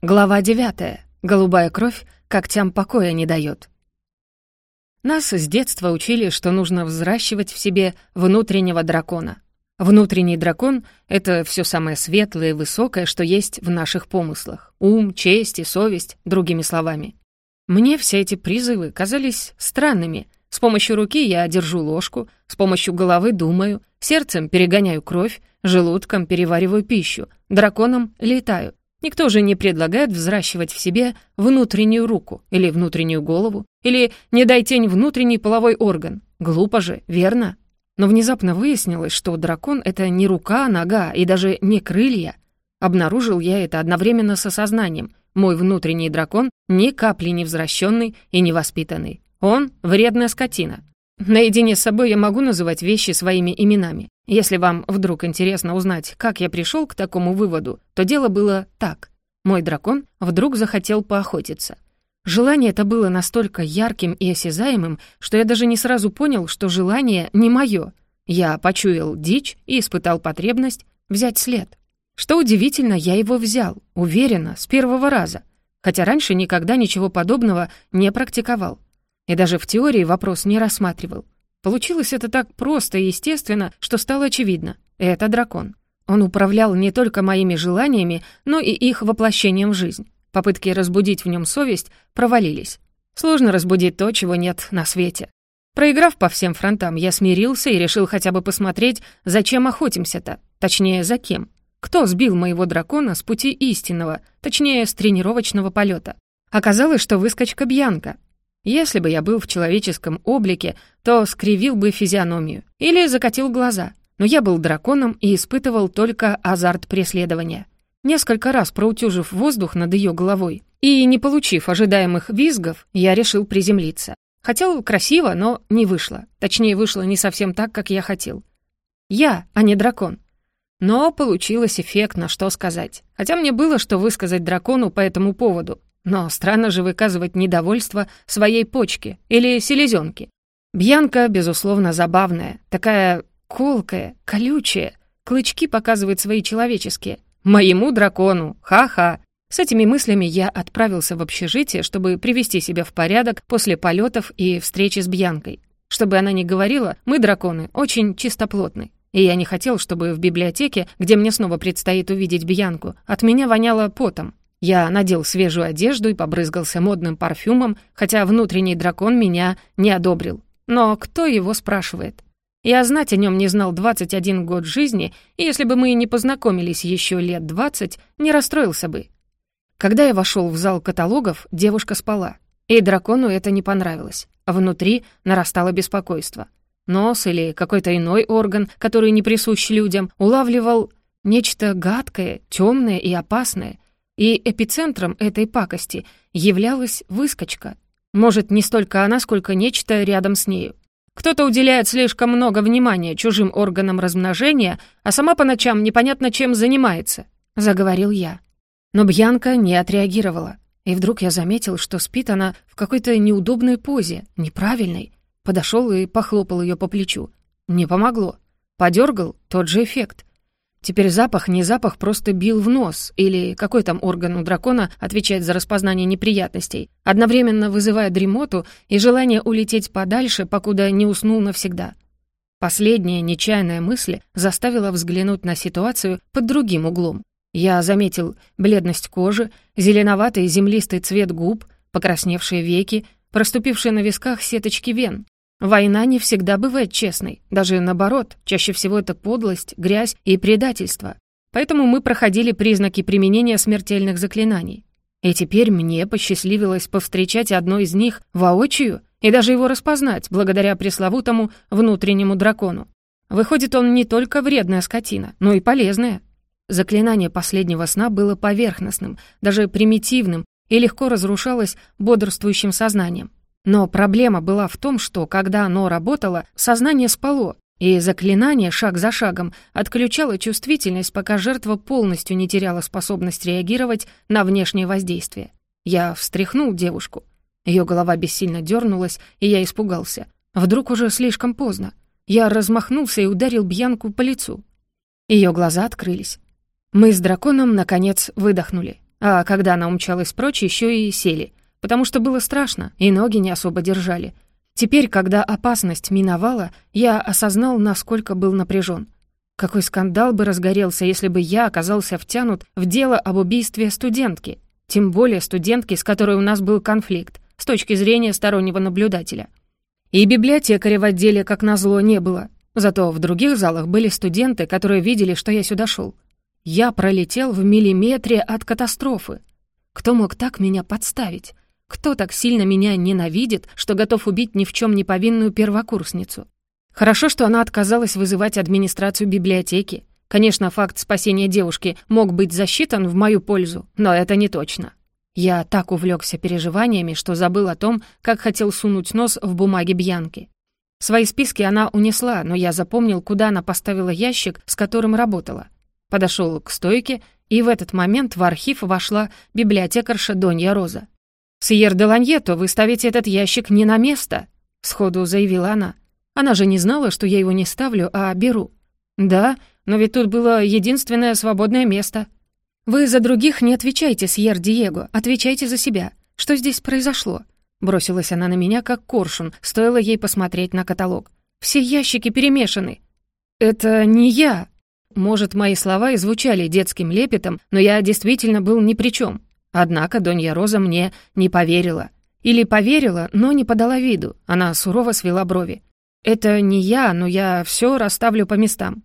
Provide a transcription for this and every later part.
Глава 9. Голубая кровь когтям покоя не дает. Нас с детства учили, что нужно взращивать в себе внутреннего дракона. Внутренний дракон — это все самое светлое и высокое, что есть в наших помыслах. Ум, честь и совесть, другими словами. Мне все эти призывы казались странными. С помощью руки я держу ложку, с помощью головы думаю, сердцем перегоняю кровь, желудком перевариваю пищу, драконом летаю. Никто же не предлагает взращивать в себе внутреннюю руку или внутреннюю голову, или, не дай тень, внутренний половой орган. Глупо же, верно? Но внезапно выяснилось, что дракон — это не рука, нога и даже не крылья. Обнаружил я это одновременно с осознанием. Мой внутренний дракон ни капли не взращенный и не воспитанный. Он — вредная скотина. Наедине с собой я могу называть вещи своими именами. Если вам вдруг интересно узнать, как я пришел к такому выводу, то дело было так. Мой дракон вдруг захотел поохотиться. Желание это было настолько ярким и осязаемым, что я даже не сразу понял, что желание не мое. Я почуял дичь и испытал потребность взять след. Что удивительно, я его взял, уверенно, с первого раза, хотя раньше никогда ничего подобного не практиковал. И даже в теории вопрос не рассматривал. Получилось это так просто и естественно, что стало очевидно. Это дракон. Он управлял не только моими желаниями, но и их воплощением в жизнь. Попытки разбудить в нем совесть провалились. Сложно разбудить то, чего нет на свете. Проиграв по всем фронтам, я смирился и решил хотя бы посмотреть, зачем охотимся-то, точнее, за кем. Кто сбил моего дракона с пути истинного, точнее, с тренировочного полета? Оказалось, что выскочка Бьянка, если бы я был в человеческом облике, то скривил бы физиономию или закатил глаза. Но я был драконом и испытывал только азарт преследования. Несколько раз проутюжив воздух над ее головой и не получив ожидаемых визгов, я решил приземлиться. Хотел красиво, но не вышло. Точнее, вышло не совсем так, как я хотел. Я, а не дракон. Но получилось эффектно, что сказать. Хотя мне было что высказать дракону по этому поводу. Но странно же выказывать недовольство своей почке или селезенке. Бьянка, безусловно, забавная, такая колкая, колючая, клычки показывает свои человеческие. Моему дракону, ха-ха. С этими мыслями я отправился в общежитие, чтобы привести себя в порядок после полетов и встречи с Бьянкой. Чтобы она не говорила, мы, драконы, очень чистоплотны. И я не хотел, чтобы в библиотеке, где мне снова предстоит увидеть Бьянку, от меня воняло потом. Я надел свежую одежду и побрызгался модным парфюмом, хотя внутренний дракон меня не одобрил. Но кто его спрашивает? Я знать о нем не знал 21 год жизни, и если бы мы не познакомились еще лет 20, не расстроился бы. Когда я вошел в зал каталогов, девушка спала. И дракону это не понравилось. Внутри нарастало беспокойство. Нос или какой-то иной орган, который не присущ людям, улавливал нечто гадкое, темное и опасное — и эпицентром этой пакости являлась выскочка. Может, не столько она, сколько нечто рядом с нею. Кто-то уделяет слишком много внимания чужим органам размножения, а сама по ночам непонятно чем занимается», — заговорил я. Но Бьянка не отреагировала. И вдруг я заметил, что спит она в какой-то неудобной позе, неправильной. Подошел и похлопал ее по плечу. Не помогло. Подергал — тот же эффект. Теперь запах не запах просто бил в нос, или какой там орган у дракона отвечает за распознание неприятностей, одновременно вызывая дремоту и желание улететь подальше, покуда не уснул навсегда. Последняя нечаянная мысль заставила взглянуть на ситуацию под другим углом. Я заметил бледность кожи, зеленоватый землистый цвет губ, покрасневшие веки, проступившие на висках сеточки вен, Война не всегда бывает честной, даже наоборот, чаще всего это подлость, грязь и предательство. Поэтому мы проходили признаки применения смертельных заклинаний. И теперь мне посчастливилось повстречать одно из них воочию и даже его распознать благодаря пресловутому внутреннему дракону. Выходит, он не только вредная скотина, но и полезная. Заклинание последнего сна было поверхностным, даже примитивным и легко разрушалось бодрствующим сознанием. Но проблема была в том, что, когда оно работало, сознание спало, и заклинание шаг за шагом отключало чувствительность, пока жертва полностью не теряла способность реагировать на внешнее воздействие. Я встряхнул девушку. Ее голова бессильно дернулась, и я испугался. Вдруг уже слишком поздно. Я размахнулся и ударил Бьянку по лицу. Ее глаза открылись. Мы с драконом, наконец, выдохнули. А когда она умчалась прочь, еще и сели, потому что было страшно, и ноги не особо держали. Теперь, когда опасность миновала, я осознал, насколько был напряжен. Какой скандал бы разгорелся, если бы я оказался втянут в дело об убийстве студентки, тем более студентки, с которой у нас был конфликт, с точки зрения стороннего наблюдателя. И библиотекаря в отделе, как назло, не было. Зато в других залах были студенты, которые видели, что я сюда шел. Я пролетел в миллиметре от катастрофы. Кто мог так меня подставить? Кто так сильно меня ненавидит, что готов убить ни в чем не повинную первокурсницу? Хорошо, что она отказалась вызывать администрацию библиотеки. Конечно, факт спасения девушки мог быть засчитан в мою пользу, но это не точно. Я так увлекся переживаниями, что забыл о том, как хотел сунуть нос в бумаги Бьянки. Свои списки она унесла, но я запомнил, куда она поставила ящик, с которым работала. Подошел к стойке, и в этот момент в архив вошла библиотекарша Донья Роза. «Сьер де Ланьето, вы ставите этот ящик не на место», — сходу заявила она. Она же не знала, что я его не ставлю, а беру. Да, но ведь тут было единственное свободное место. Вы за других не отвечайте, Сьер Диего, отвечайте за себя. Что здесь произошло? Бросилась она на меня, как коршун, стоило ей посмотреть на каталог. Все ящики перемешаны. Это не я. Может, мои слова и звучали детским лепетом, но я действительно был ни при чем. Однако Донья Роза мне не поверила. Или поверила, но не подала виду. Она сурово свела брови. Это не я, но я все расставлю по местам.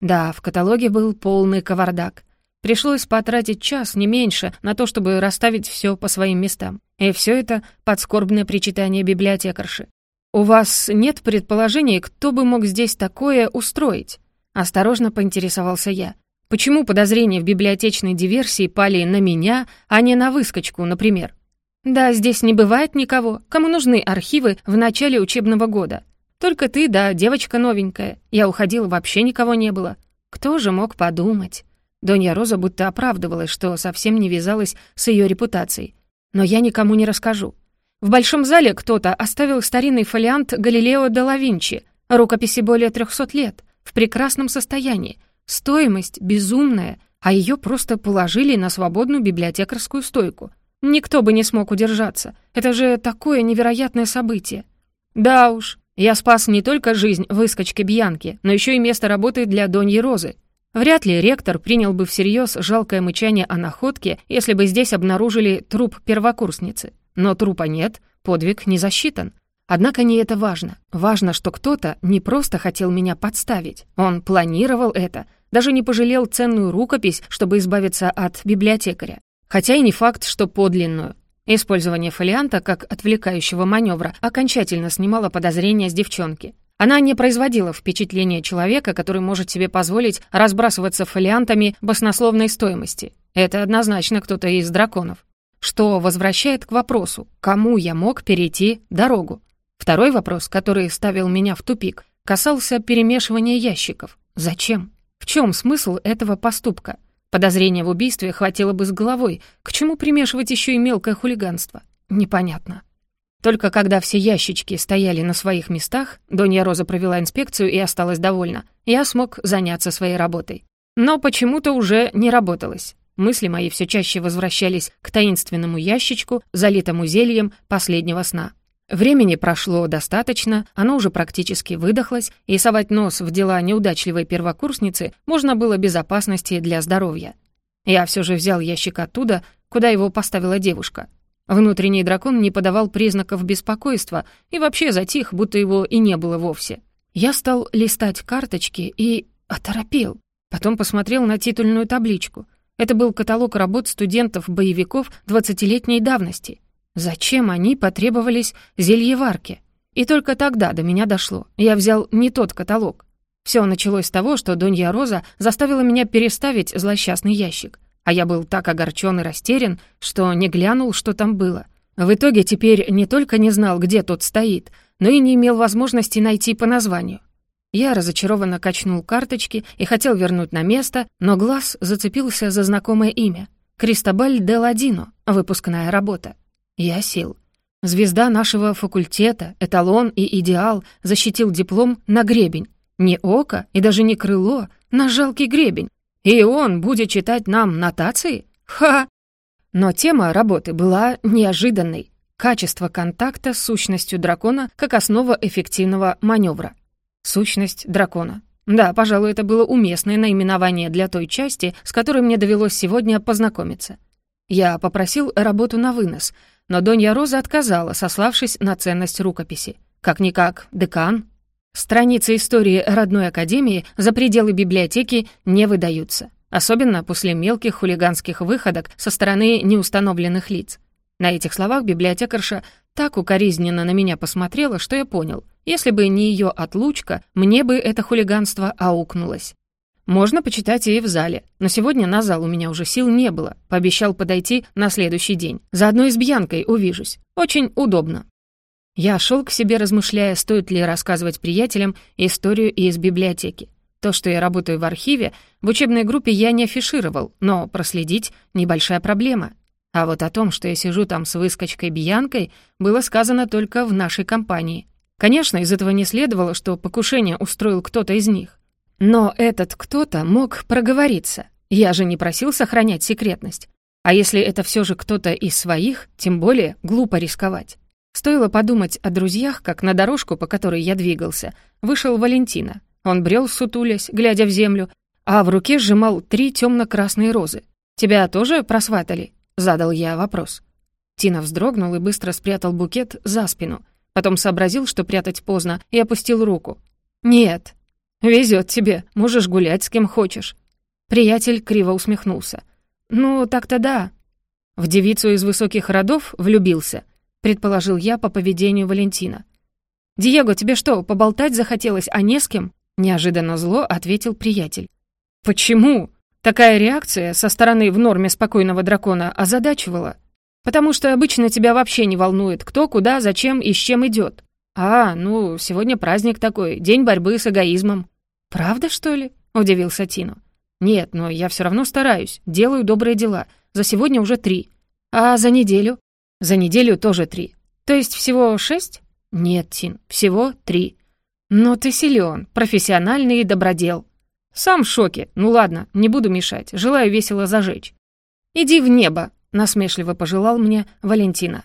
Да, в каталоге был полный кавардак. Пришлось потратить час, не меньше, на то, чтобы расставить все по своим местам. И все это под скорбное причитание библиотекарши. «У вас нет предположений, кто бы мог здесь такое устроить?» Осторожно поинтересовался я. «Почему подозрения в библиотечной диверсии пали на меня, а не на выскочку, например?» «Да, здесь не бывает никого, кому нужны архивы в начале учебного года. Только ты, да, девочка новенькая. Я уходила, вообще никого не было. Кто же мог подумать? Донья Роза будто оправдывалась, что совсем не вязалась с ее репутацией. Но я никому не расскажу. В большом зале кто-то оставил старинный фолиант Галилео де ла Винчи, рукописи более трехсот лет, в прекрасном состоянии. Стоимость безумная, а ее просто положили на свободную библиотекарскую стойку. Никто бы не смог удержаться. Это же такое невероятное событие. Да уж, я спас не только жизнь выскочки Бьянки, но еще и место работы для Доньи Розы. Вряд ли ректор принял бы всерьез жалкое мычание о находке, если бы здесь обнаружили труп первокурсницы. Но трупа нет, подвиг не засчитан. Однако не это важно. Важно, что кто-то не просто хотел меня подставить. Он планировал это, даже не пожалел ценную рукопись, чтобы избавиться от библиотекаря. Хотя и не факт, что подлинную. Использование фолианта как отвлекающего маневра окончательно снимало подозрения с девчонки. Она не производила впечатления человека, который может себе позволить разбрасываться фолиантами баснословной стоимости. Это однозначно кто-то из драконов. Что возвращает к вопросу, кому я мог перейти дорогу. Второй вопрос, который ставил меня в тупик, касался перемешивания ящиков. Зачем? В чем смысл этого поступка? Подозрения в убийстве хватило бы с головой. К чему примешивать еще и мелкое хулиганство? Непонятно. Только когда все ящички стояли на своих местах, Донья Роза провела инспекцию и осталась довольна, я смог заняться своей работой. Но почему-то уже не работалось. Мысли мои все чаще возвращались к таинственному ящичку, залитому зельем последнего сна. Времени прошло достаточно, оно уже практически выдохлось, и совать нос в дела неудачливой первокурсницы можно было без опасности для здоровья. Я все же взял ящик оттуда, куда его поставила девушка. Внутренний дракон не подавал признаков беспокойства и вообще затих, будто его и не было вовсе. Я стал листать карточки и оторопел. Потом посмотрел на титульную табличку. Это был каталог работ студентов-боевиков 20-летней давности. Зачем они потребовались зельеварке? И только тогда до меня дошло. Я взял не тот каталог. Все началось с того, что Донья Роза заставила меня переставить злосчастный ящик. А я был так огорчен и растерян, что не глянул, что там было. В итоге теперь не только не знал, где тот стоит, но и не имел возможности найти по названию. Я разочарованно качнул карточки и хотел вернуть на место, но глаз зацепился за знакомое имя. Кристобаль де Ладино, выпускная работа. Я сел. Звезда нашего факультета, эталон и идеал защитил диплом на гребень. Не око и даже не крыло, на жалкий гребень. И он будет читать нам нотации? Ха! Но тема работы была неожиданной. Качество контакта с сущностью дракона как основа эффективного маневра. Сущность дракона. Да, пожалуй, это было уместное наименование для той части, с которой мне довелось сегодня познакомиться. Я попросил работу на вынос, но Донья Роза отказала, сославшись на ценность рукописи. Как-никак, декан. Страницы истории родной академии за пределы библиотеки не выдаются особенно после мелких хулиганских выходок со стороны неустановленных лиц. На этих словах библиотекарша так укоризненно на меня посмотрела, что я понял, если бы не ее отлучка, мне бы это хулиганство аукнулось. Можно почитать и в зале, но сегодня на зал у меня уже сил не было, пообещал подойти на следующий день. Заодно и с Бьянкой увижусь. Очень удобно. Я шел к себе, размышляя, стоит ли рассказывать приятелям историю из библиотеки. То, что я работаю в архиве, в учебной группе я не афишировал, но проследить — небольшая проблема. А вот о том, что я сижу там с выскочкой Бьянкой, было сказано только в нашей компании. Конечно, из этого не следовало, что покушение устроил кто-то из них. Но этот кто-то мог проговориться. Я же не просил сохранять секретность. А если это все же кто-то из своих, тем более глупо рисковать. Стоило подумать о друзьях, как на дорожку, по которой я двигался, вышел Валентина. Он брел, сутулясь, глядя в землю, а в руке сжимал три темно-красные розы. «Тебя тоже просватали?» — задал я вопрос. Тина вздрогнул и быстро спрятал букет за спину. Потом сообразил, что прятать поздно, и опустил руку. «Нет. Везет тебе, можешь гулять с кем хочешь». Приятель криво усмехнулся. «Ну, так-то да». «В девицу из высоких родов влюбился», — предположил я по поведению Валентина. «Диего, тебе что, поболтать захотелось, а не с кем?» Неожиданно зло ответил приятель. «Почему?» Такая реакция со стороны в норме спокойного дракона озадачивала. «Потому что обычно тебя вообще не волнует, кто, куда, зачем и с чем идет. А, ну, сегодня праздник такой, день борьбы с эгоизмом». «Правда, что ли?» — удивился Тино. «Нет, но я все равно стараюсь, делаю добрые дела. За сегодня уже три. А за неделю?» «За неделю тоже три. То есть всего шесть?» «Нет, Тин, всего три. «Но ты силен, профессиональный добродел». «Сам в шоке. Ну ладно, не буду мешать. Желаю весело зажечь». «Иди в небо», — насмешливо пожелал мне Валентина.